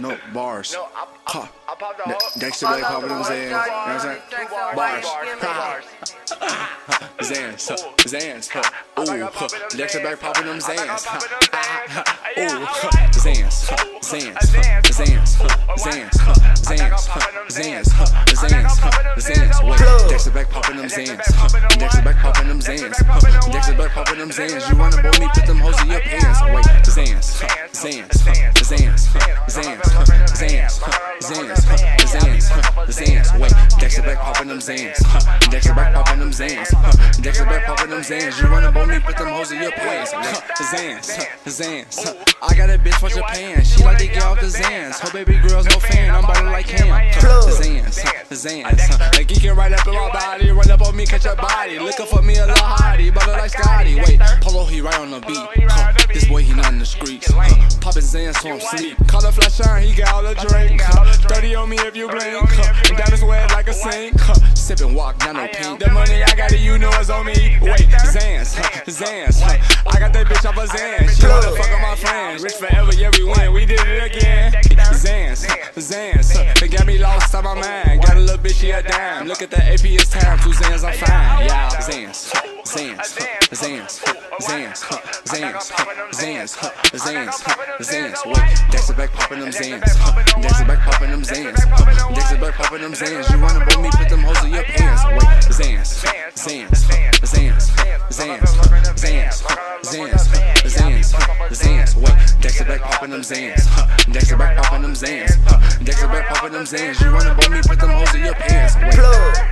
No, bars. No, I, I, I popped the whole. Dexter Blake popping them Zans. You know what I'm saying? Bars. Bars. Zans. Zans. Ooh. Dexter back popping them Zans. Ooh. Zans. Zans. Zans. Zans. Zans. Zans. Zans. Zans. Wait. Dexter back popping them Zans. Dexter back popping them Zans. Dexter back popping them Zans. You wanna boy me, put them hoes in your pants. Wait. Zans. Zans. Zans. Zans. Zans. Zans. Zans. Wait. Dexter back popping them Zans. Dexter back popping them Zans. Dexter back popping them Zans. You run up on me, put them hoes in your pants. Zans. Zans. I got a bitch from Japan. She like to get off the Zans. Her baby girl's no fan. I'm to like him. Zans. Zans. huh. They geeking right up in my body. Run up on me, catch a body. Looking for me a little hottie. To like Scotty. Wait. Polo, he right on the beat. Huh. This boy, he not in the streets. Huh. Poppin' Zans so I'm sleep. Call a flash shine, he got all the drink. Huh. 30 on me if you blink. Down his uh, wet like a sink. Huh. Sip and walk, not no pink. The money I got it, you know it's on me. Wait, Zans, huh. Zans. Huh. I got that bitch off of Zans. She wanna fuck on my friends. Rich forever, yeah, we win. We did it again. Zans, huh. Zans. Huh. They got me lost on my mind. Got a little bitch, she a dime. Look at the AP, it's time. Two Zans, I'm fine. Yeah, Zans, huh. Zans. Zans. Zans. Zans. Zans. Zans. Zans. Wait, Dexter back popping them Zans. Dexter back popping them Zans. Dexter back popping them Zans. You wanna boy me, put them hoes in your pants. Wait, Zans. Zans. Zans. Zans. Zans. Zans. Zans. Zans. Wait, Dexter back popping them Zans. Dexter back popping them Zans. Dexter back popping them Zans. You wanna boy me, put them hoes in your pants. Wait.